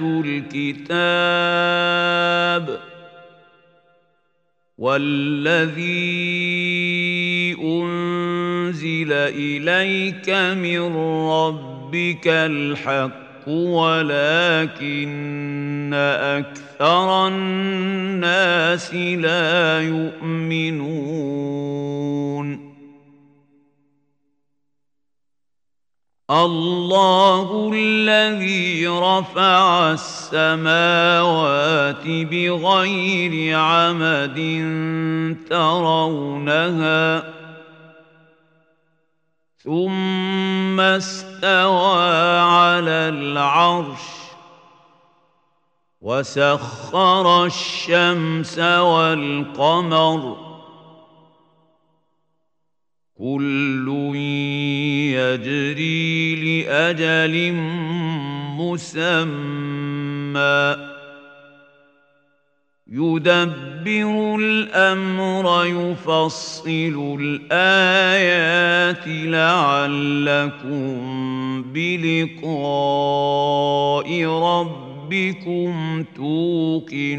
الكتاب والذي أنزل إليك من ربك الحق ولكن أكثر الناس لا يؤمنون. الله الذي رفع السماوات بغير عمد ترونها ثم استوى على العرش وسخر الشمس والقمر كل يجري لأجل مسمى. يدبر الأمر يفصل الآيات لعلكم بلقاء ربكم توقنون.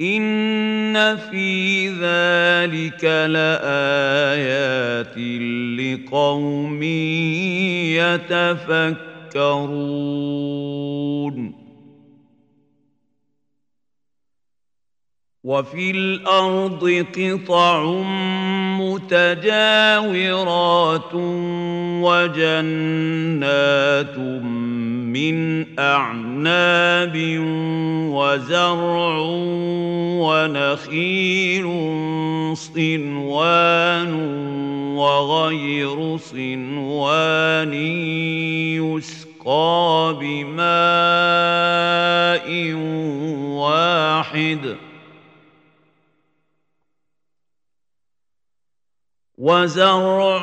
ان في ذلك لايات لقوم يتفكرون وفي الأرض قطع متجاورات وجنات من أعناب وزرع ونخيل صنوان وغير صنوان يسقى بماء واحد وزرع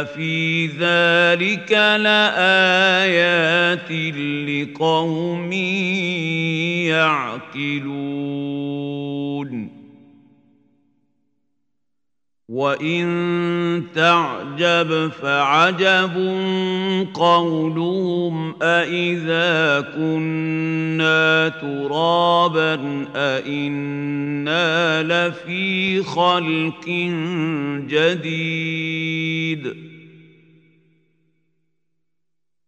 ان في ذلك لايات لقوم يعقلون وان تعجب فعجب قولهم أإذا كنا ترابا أإنا لفي خلق جديد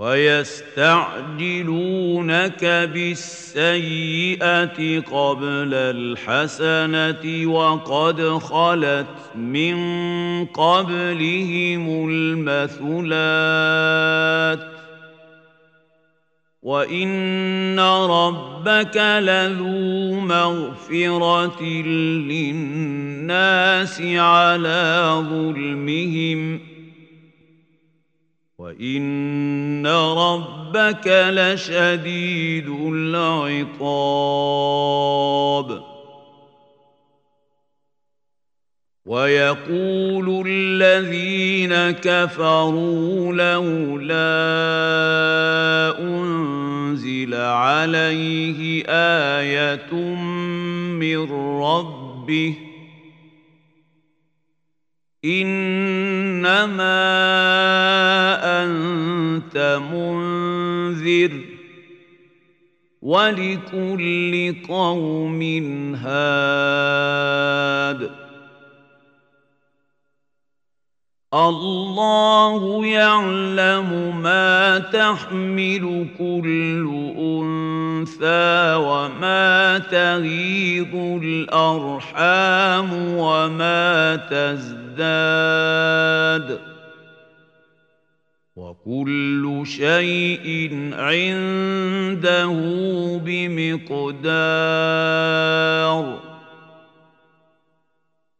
ويستعجلونك بالسيئة قبل الحسنة وقد خلت من قبلهم المثلات وإن ربك لذو مغفرة للناس على ظلمهم وان ربك لشديد العقاب ويقول الذين كفروا لولا انزل عليه إيه من ربه إنما أنت منذر ولكل قوم هاد. الله يعلم ما تحمل كل أنثى وما تغيض الأرحام وما تزداد وكل شيء عنده بمقدار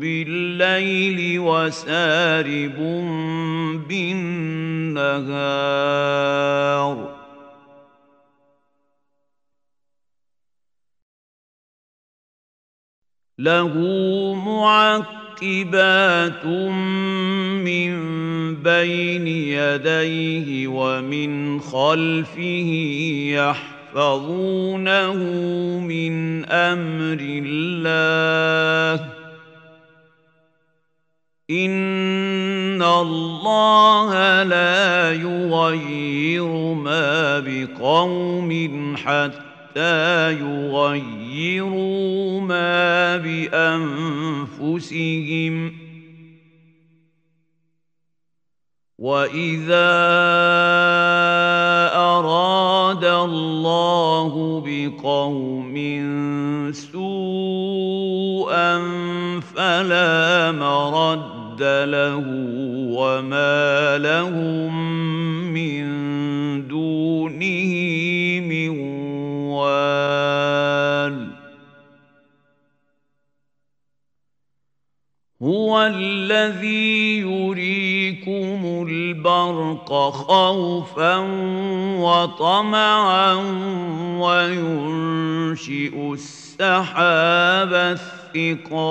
بالليل وسارب بالنهار له معقبات من بين يديه ومن خلفه يحفظ يحفظونه من أمر الله. إن الله لا يغير ما بقوم حتى يغيروا ما بأنفسهم. وإذا الله بقوم سوءا فلا مرد له وما لهم من دونه من وال هو الذي يريكم البرق خوفا وطمعا وينشئ السحاب الثقال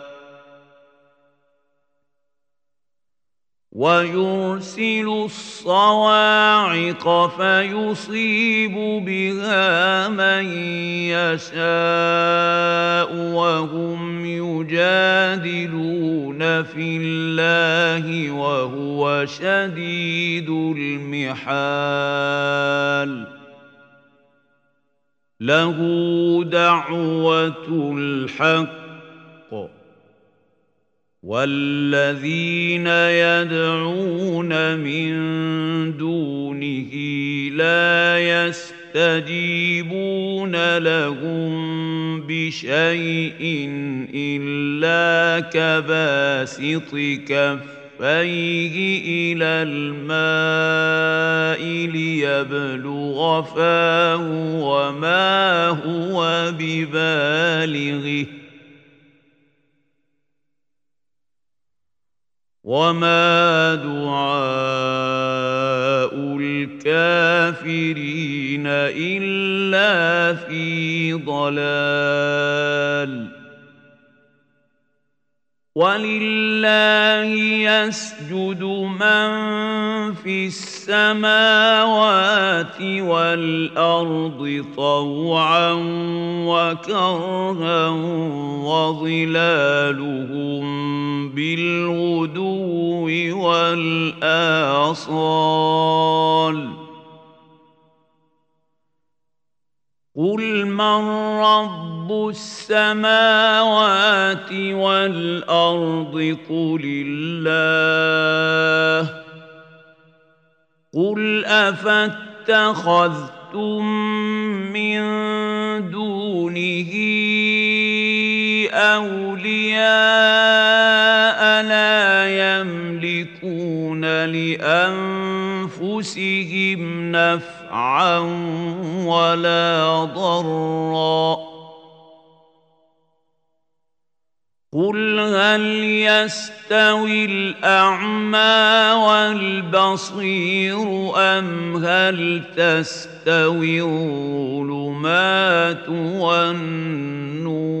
ويرسل الصواعق فيصيب بها من يشاء وهم يجادلون في الله وهو شديد المحال. له دعوة الحق والذين يدعون من دونه لا يستجيبون لهم بشيء الا كباسط كفيه إلى الماء ليبلغ فاه وما هو ببالغه وما دعاء الكافرين الا في ضلال ولله يسجد من في السماوات والارض طوعا وكرها وظلالهم بالغدو والاصال قل من رب السماوات والارض قل الله قل افاتخذتم من دونه اولياء لا يملكون لانفسهم نفعا ولا ضرا قل هل يستوي الاعمى والبصير ام هل تستوي الظلمات والنور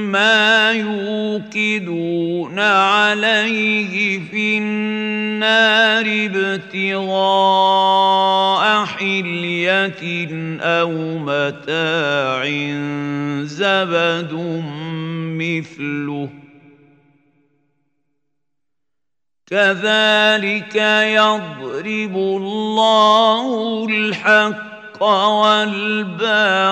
يوقدون عليه في النار ابتغاء حلية أو متاع زبد مثله. كذلك يضرب الله الحق والباطل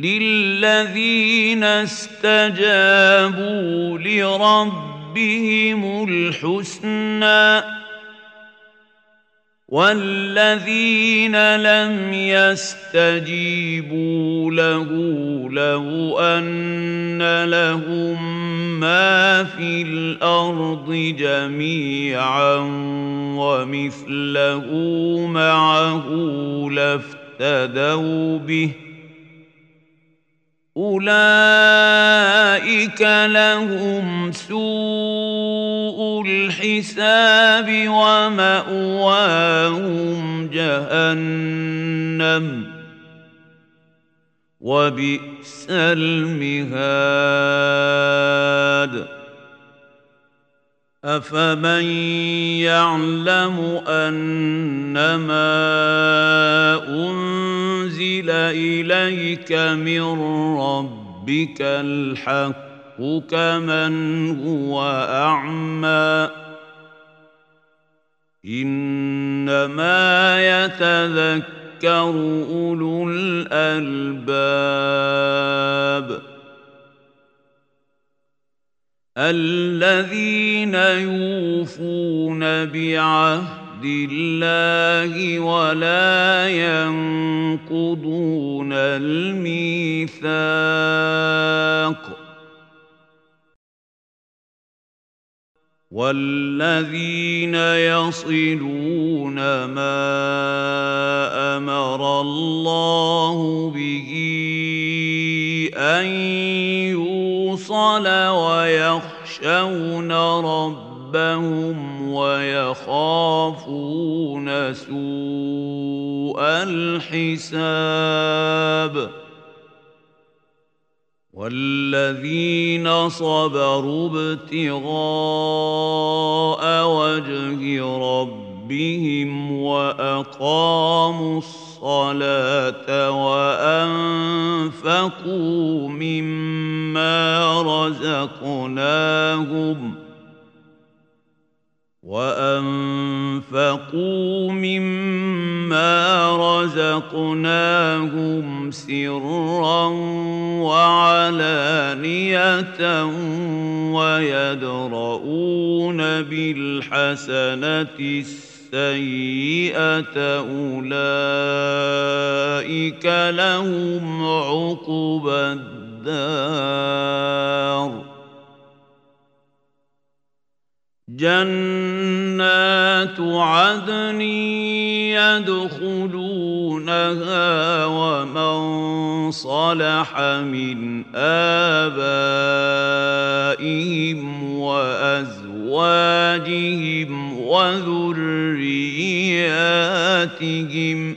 للذين استجابوا لربهم الحسنى والذين لم يستجيبوا له لو ان لهم ما في الأرض جميعا ومثله معه لافتدوا به أولئك لهم سوء الحساب ومأواهم جهنم وبئس المهاد. أفمن يعلم أنما أنزل أنزل إليك من ربك الحق كمن هو أعمى. إنما يتذكر أولو الألباب الذين يوفون بعهد الله ولا ينقضون الميثاق. والذين يصلون ما أمر الله به ان يوصل ويخشون ربهم ويخافون سوء الحساب والذين صبروا ابتغاء وجه ربهم واقاموا الصلاه وانفقوا مما رزقناهم وانفقوا مما رزقناهم سرا وعلانيه ويدرؤون بالحسنه السيئه اولئك لهم عقبى الدار جنات عدن يدخلونها ومن صلح من آبائهم وأزواجهم وذرياتهم ۖ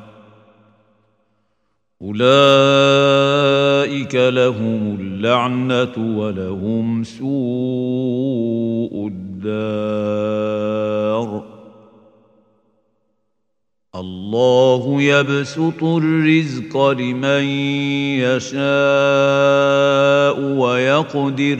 أولئك لهم اللعنة ولهم سوء الدار. الله يبسط الرزق لمن يشاء ويقدر.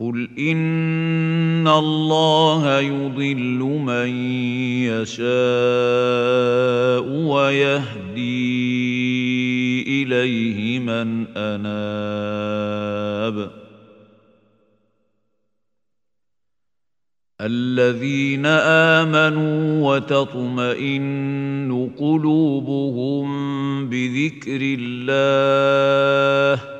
قل ان الله يضل من يشاء ويهدي اليه من اناب الذين امنوا وتطمئن قلوبهم بذكر الله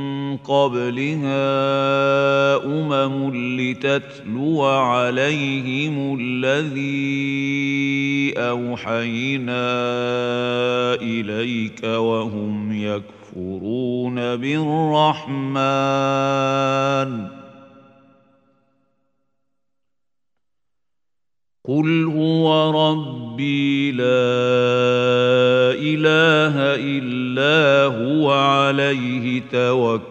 قبلها امم لتتلو عليهم الذي أوحينا إليك وهم يكفرون بالرحمن. قل هو ربي لا إله إلا هو عليه توكل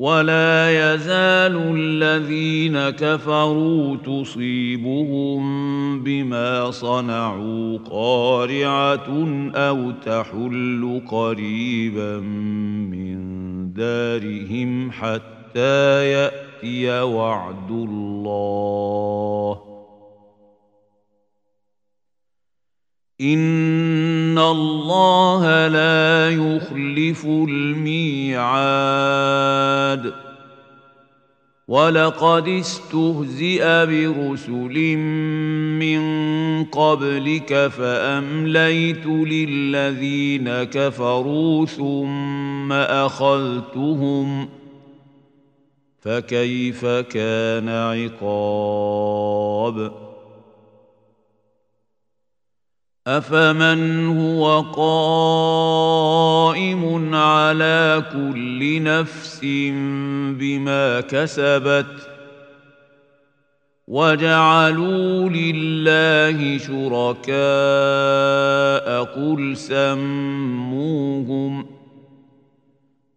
ولا يزال الذين كفروا تصيبهم بما صنعوا قارعة أو تحل قريبا من دارهم حتى يأتي وعد الله. ان الله لا يخلف الميعاد. ولقد استهزئ برسل من قبلك فامليت للذين كفروا ثم اخذتهم فكيف كان عقاب أفمن هو قائم على كل نفس بما كسبت وجعلوا لله شركاء قل سموهم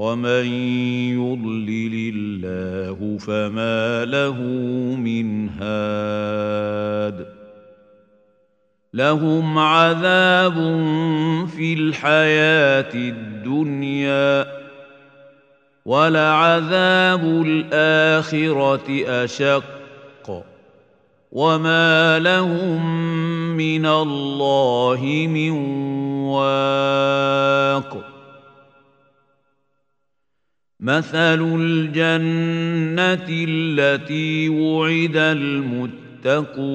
ومن يضلل الله فما له من هاد لهم عذاب في الحياة الدنيا ولعذاب الاخره اشق وما لهم من الله من واق مثل الجنه التي وعد المتقون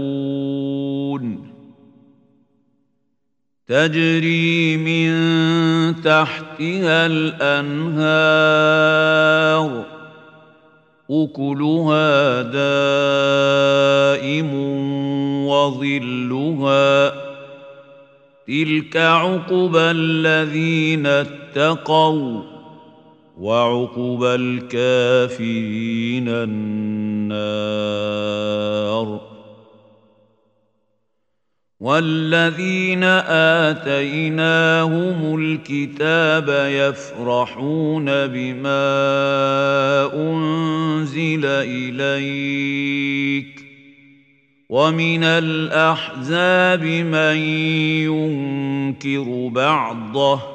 تجري من تحتها الانهار اكلها دائم وظلها تلك عقبى الذين اتقوا وعقبى الكافرين النار. والذين آتيناهم الكتاب يفرحون بما أنزل إليك. ومن الأحزاب من ينكر بعضه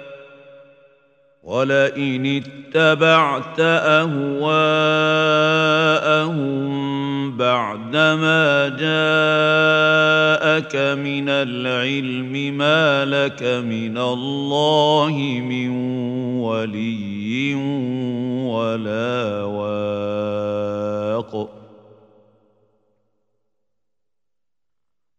ولئن اتبعت أهواءهم بعدما جاءك من العلم ما لك من الله من ولي ولا واق.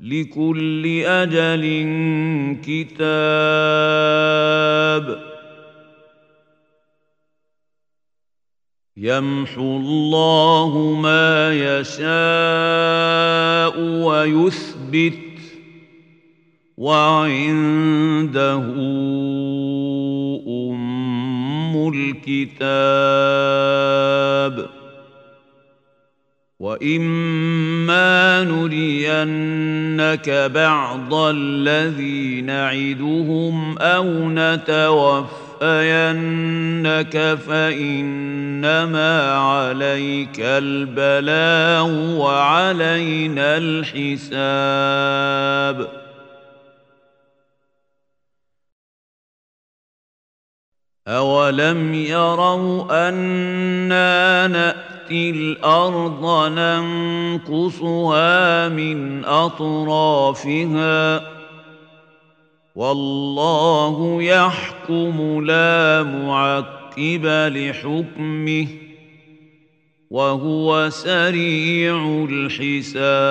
لكل أجل كتاب. يمحو الله ما يشاء ويثبت وعنده أم الكتاب. واما نرينك بعض الذي نعدهم أو نتوفينك فانما عليك البلاغ وعلينا الحساب اولم يروا أنا نأتي الأرض ننقصها من أطرافها والله يحكم لا معقب لحكمه وهو سريع الحساب